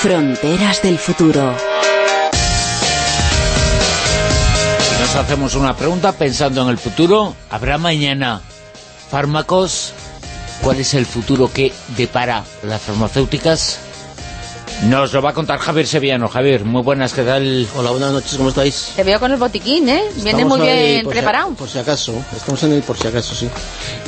Fronteras del futuro. Si nos hacemos una pregunta pensando en el futuro, ¿habrá mañana fármacos? ¿Cuál es el futuro que depara las farmacéuticas? Nos lo va a contar Javier Sevillano. Javier, muy buenas, ¿qué tal? Hola, buenas noches, ¿cómo estáis? Te veo con el botiquín, ¿eh? Viene muy bien preparado. por si acaso, estamos en el por si acaso, sí.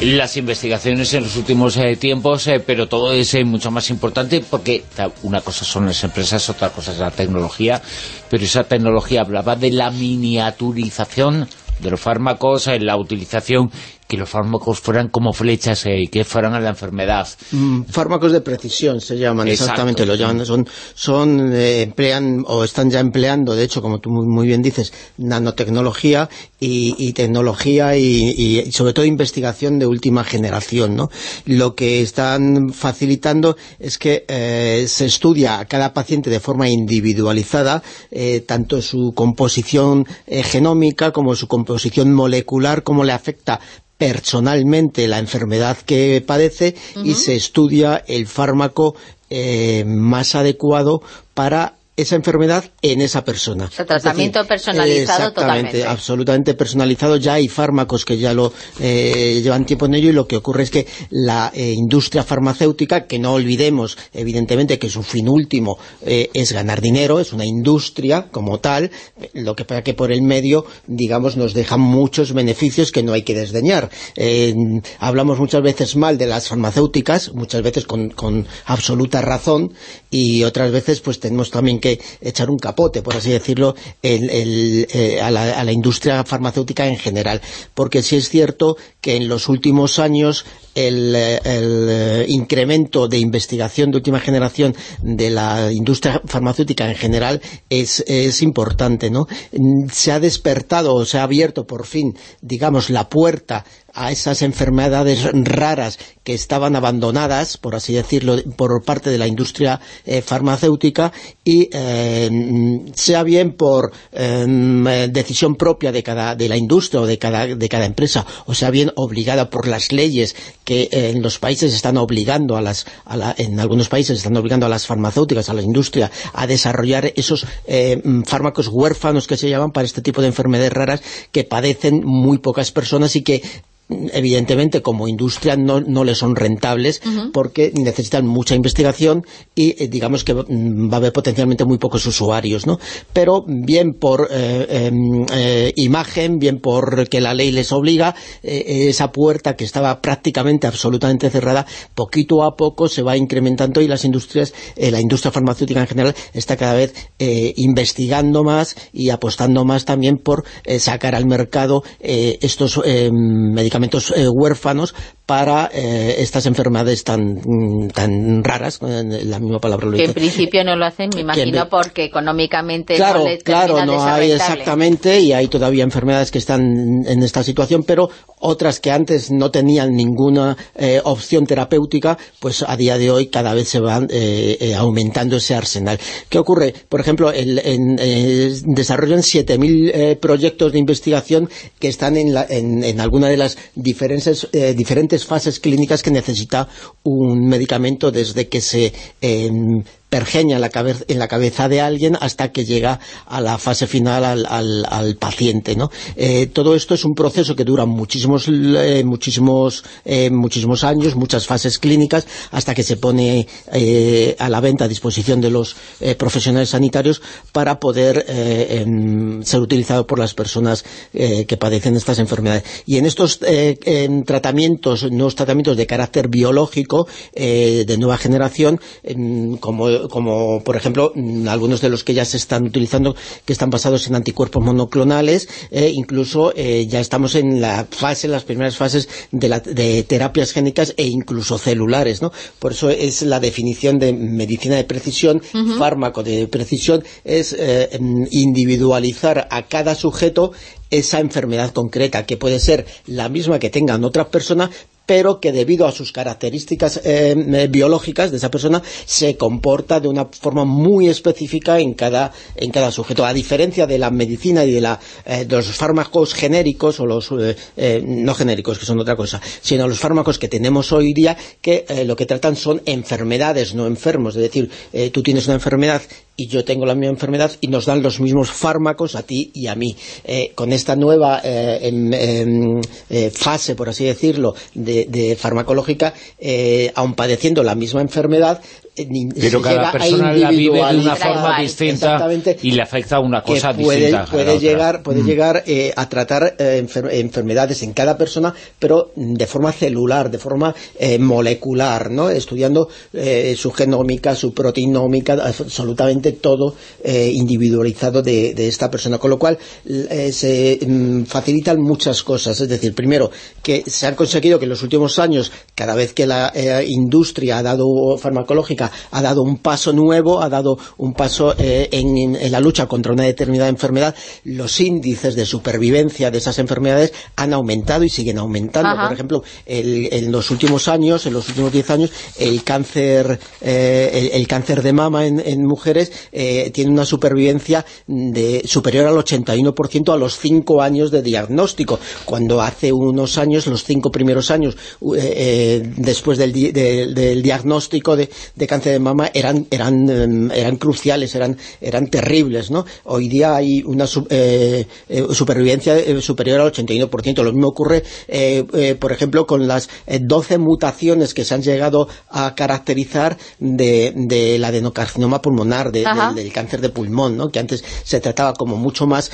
Las investigaciones en los últimos eh, tiempos, eh, pero todo es eh, mucho más importante porque una cosa son las empresas, otra cosa es la tecnología, pero esa tecnología hablaba de la miniaturización de los fármacos, en la utilización que los fármacos fueran como flechas y eh, que fueran a la enfermedad. Mm, fármacos de precisión se llaman, exactamente, lo llaman, son, son eh, emplean o están ya empleando, de hecho, como tú muy, bien dices, nanotecnología y, tecnología y, sobre todo investigación de última generación, ¿no? Lo que están facilitando es que eh, se estudia a cada paciente de forma individualizada, tanto su composición genómica como su composición molecular, cómo le afecta personalmente la enfermedad que padece y se estudia el fármaco eh, más adecuado para esa enfermedad en esa persona. O tratamiento personalizado exactamente, absolutamente personalizado. Ya hay fármacos que ya lo eh, llevan tiempo en ello y lo que ocurre es que la eh, industria farmacéutica, que no olvidemos, evidentemente, que su fin último eh, es ganar dinero, es una industria como tal, lo que pasa que por el medio, digamos, nos deja muchos beneficios que no hay que desdeñar. hablamos muchas veces mal de las farmacéuticas, muchas veces con, con absoluta razón, y otras veces pues tenemos también que echar un capote, por así decirlo, eh, a, la, industria farmacéutica en general. Porque sí es cierto que en los últimos años el, eh, incremento de investigación de última generación de la industria farmacéutica en general es, importante, ¿no? Se ha despertado, se ha abierto por fin, digamos, la puerta a esas enfermedades raras que estaban abandonadas, por así decirlo, por parte de la industria eh, farmacéutica y eh, sea bien por decisión propia de cada de la industria o de cada, de cada empresa, o sea bien obligada por las leyes que en los países están obligando a las, en algunos países están obligando a las farmacéuticas, a la industria, a desarrollar esos eh, fármacos huérfanos que se llaman para este tipo de enfermedades raras que padecen muy pocas personas y que evidentemente como industria no, no le son rentables porque necesitan mucha investigación y eh, digamos que mm, va a haber potencialmente muy pocos usuarios, ¿no? Pero bien por eh, em, eh, imagen, bien por que la ley les obliga, esa puerta que estaba prácticamente absolutamente cerrada, poquito a poco se va incrementando y las industrias, la industria farmacéutica en general está cada vez investigando más y apostando más también por sacar al mercado estos medicamentos eh, huérfanos para eh, estas enfermedades tan, tan raras, la misma palabra lo Que en principio no lo hacen, me imagino, porque económicamente claro, no les Claro, no hay exactamente, y hay todavía enfermedades que están en esta situación, pero otras que antes no tenían ninguna eh, opción terapéutica, pues a día de hoy cada vez se van aumentando ese arsenal. ¿Qué ocurre? Por ejemplo, el, en, desarrollan 7.000 proyectos de investigación que están en, en, en alguna de las diferentes, eh, fases clínicas que necesita un medicamento desde que se em, pergeña en la, cabeza, en la cabeza de alguien hasta que llega a la fase final al, paciente. ¿no? Eh, todo esto es un proceso que dura muchísimos, eh, muchísimos, eh, muchísimos años, muchas fases clínicas, hasta que se pone a la venta a disposición de los profesionales sanitarios para poder em, ser utilizado por las personas que padecen estas enfermedades. Y en estos tratamientos, nuevos tratamientos de carácter biológico de nueva generación, em, como como por ejemplo mm, algunos de los que ya se están utilizando que están basados en anticuerpos monoclonales, eh, incluso eh, ya estamos en la fase, las primeras fases de, terapias génicas e incluso celulares, ¿no? Por eso es la definición de medicina de precisión, fármaco de precisión, es eh, individualizar a cada sujeto esa enfermedad concreta, que puede ser la misma que tengan otras personas, pero que debido a sus características eh, eh, biológicas de esa persona se comporta de una forma muy específica en cada, en cada sujeto. A diferencia de la medicina y de, la, de los fármacos genéricos, o los no genéricos, que son otra cosa, sino los fármacos que tenemos hoy día, que lo que tratan son enfermedades, no enfermos. Es decir, tú tienes una enfermedad y yo tengo la misma enfermedad y nos dan los mismos fármacos a ti y a mí. Eh, con esta nueva eh, em, em, eh, fase, por así decirlo, de, de farmacológica, aun padeciendo la misma enfermedad, pero cada persona la vive de una forma distinta y le afecta a una cosa puede, distinta puede llegar puede mm. llegar eh, a tratar eh, enfermedades en cada persona pero de forma celular de forma eh, molecular ¿no? estudiando su genómica su proteinómica absolutamente todo individualizado de, de, esta persona con lo cual se mm, facilitan muchas cosas es decir primero que se han conseguido que en los últimos años cada vez que la industria ha dado farmacológica ha dado un paso nuevo, ha dado un paso eh, en, la lucha contra una determinada enfermedad, los índices de supervivencia de esas enfermedades han aumentado y siguen aumentando. Por ejemplo, en los últimos años, en los últimos 10 años, el cáncer, eh, el, cáncer de mama en, mujeres eh, tiene una supervivencia de, superior al 81% a los 5 años de diagnóstico, cuando hace unos años, los 5 primeros años, después del, diagnóstico de, de cáncer de mama eran, eran, em, eran cruciales, eran, eran terribles, ¿no? Hoy día hay una eh, eh, supervivencia eh, superior al 81%. Lo mismo ocurre, por ejemplo, con las 12 mutaciones que se han llegado a caracterizar de, del adenocarcinoma pulmonar, del, cáncer de pulmón, ¿no? Que antes se trataba como mucho más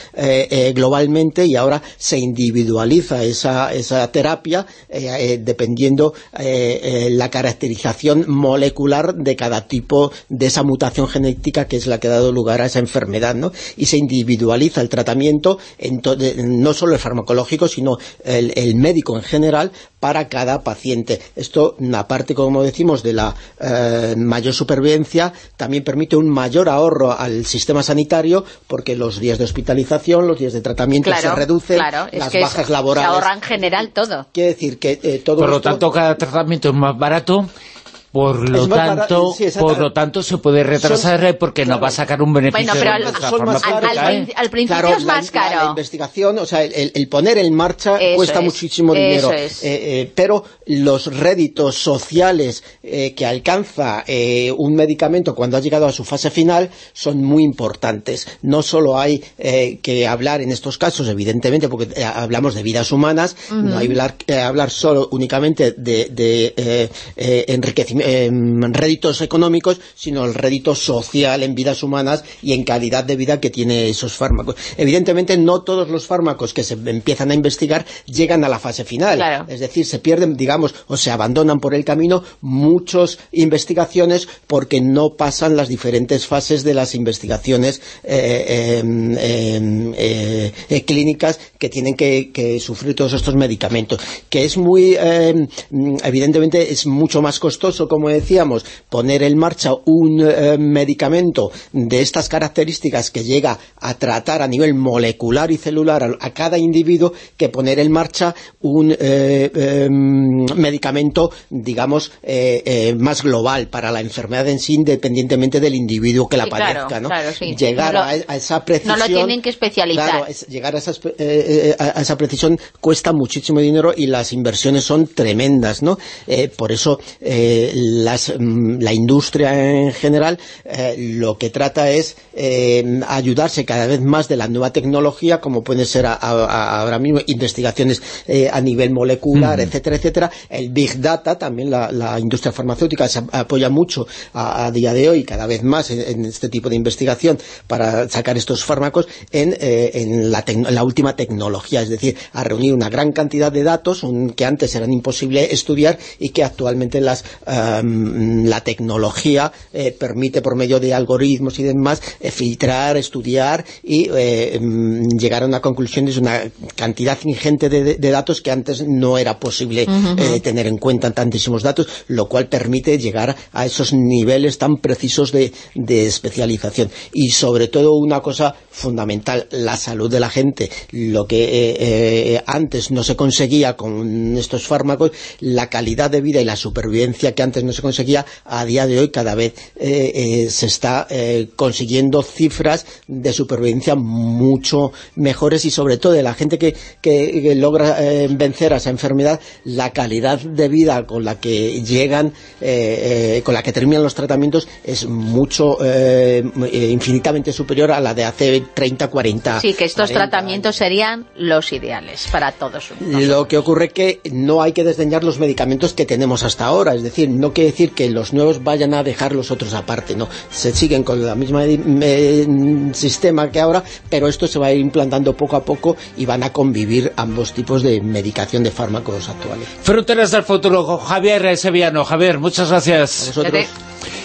globalmente y ahora se individualiza esa, esa terapia dependiendo la caracterización molecular de cada tipo de esa mutación genética que es la que ha dado lugar a esa enfermedad, ¿no? Y se individualiza el tratamiento, en no solo el farmacológico, sino el, médico en general, para cada paciente. Esto, aparte, como decimos, de la eh, mayor supervivencia, también permite un mayor ahorro al sistema sanitario, porque los días de hospitalización, los días de tratamiento se reducen, las bajas laborales... Se ahorra en general todo. Quiere decir que eh, todo Por lo tanto, cada tratamiento es más barato por lo tanto por lo tanto se puede retrasar porque no va a sacar un beneficio bueno, pero al, al, principio es más caro la, investigación, o sea, el, poner en marcha cuesta muchísimo dinero. eh, eh, pero los réditos sociales eh, que alcanza un medicamento cuando ha llegado a su fase final son muy importantes. No solo hay que hablar en estos casos evidentemente porque hablamos de vidas humanas no hay que hablar, solo únicamente de, de enriquecimiento en réditos económicos, sino el rédito social en vidas humanas y en calidad de vida que tiene esos fármacos. Evidentemente no todos los fármacos que se empiezan a investigar llegan a la fase final, es decir, se pierden, digamos, o se abandonan por el camino muchas investigaciones porque no pasan las diferentes fases de las investigaciones eh, em, em, eh, eh, clínicas que tienen que, que, sufrir todos estos medicamentos, que es muy, em, evidentemente es mucho más costoso como decíamos, poner en marcha un eh, medicamento de estas características que llega a tratar a nivel molecular y celular a, cada individuo que poner en marcha un eh, em, medicamento, digamos, eh, más global para la enfermedad en sí, independientemente del individuo que la padezca, ¿no? Llegar a, esa precisión... No lo tienen que especializar. llegar a, a, esa precisión cuesta muchísimo dinero y las inversiones son tremendas, ¿no? por eso Mm, la industria en general eh, lo que trata es eh, ayudarse cada vez más de la nueva tecnología, como pueden ser ahora mismo investigaciones eh, a nivel molecular, etcétera, etcétera. El Big Data, también la, industria farmacéutica se apoya mucho a, día de hoy, cada vez más en, este tipo de investigación para sacar estos fármacos en, la, última tecnología, es decir, a reunir una gran cantidad de datos que antes eran imposible estudiar y que actualmente las La tecnología eh, permite por medio de algoritmos y demás eh, filtrar, estudiar y eh, mm, llegar a una conclusión de una cantidad ingente de, datos que antes no era posible tener en cuenta tantísimos datos, lo cual permite llegar a esos niveles tan precisos de, de especialización. Y sobre todo una cosa fundamental la salud de la gente, lo que eh, eh, antes no se conseguía con estos fármacos, la calidad de vida y la supervivencia que antes no se conseguía, a día de hoy cada vez se está consiguiendo cifras de supervivencia mucho mejores y sobre todo de la gente que, que logra vencer a esa enfermedad, la calidad de vida con la que llegan, con la que terminan los tratamientos es mucho, infinitamente superior a la de hace 30, 40 Sí, que estos tratamientos serían los ideales para todos. Lo que ocurre es que no hay que desdeñar los medicamentos que tenemos hasta ahora, es decir, no quiere decir que los nuevos vayan a dejar los otros aparte, no, se siguen con el mismo sistema que ahora, pero esto se va a ir implantando poco a poco y van a convivir ambos tipos de medicación de fármacos actuales. Fronteras del futuro, Javier Sevillano. Javier, muchas gracias.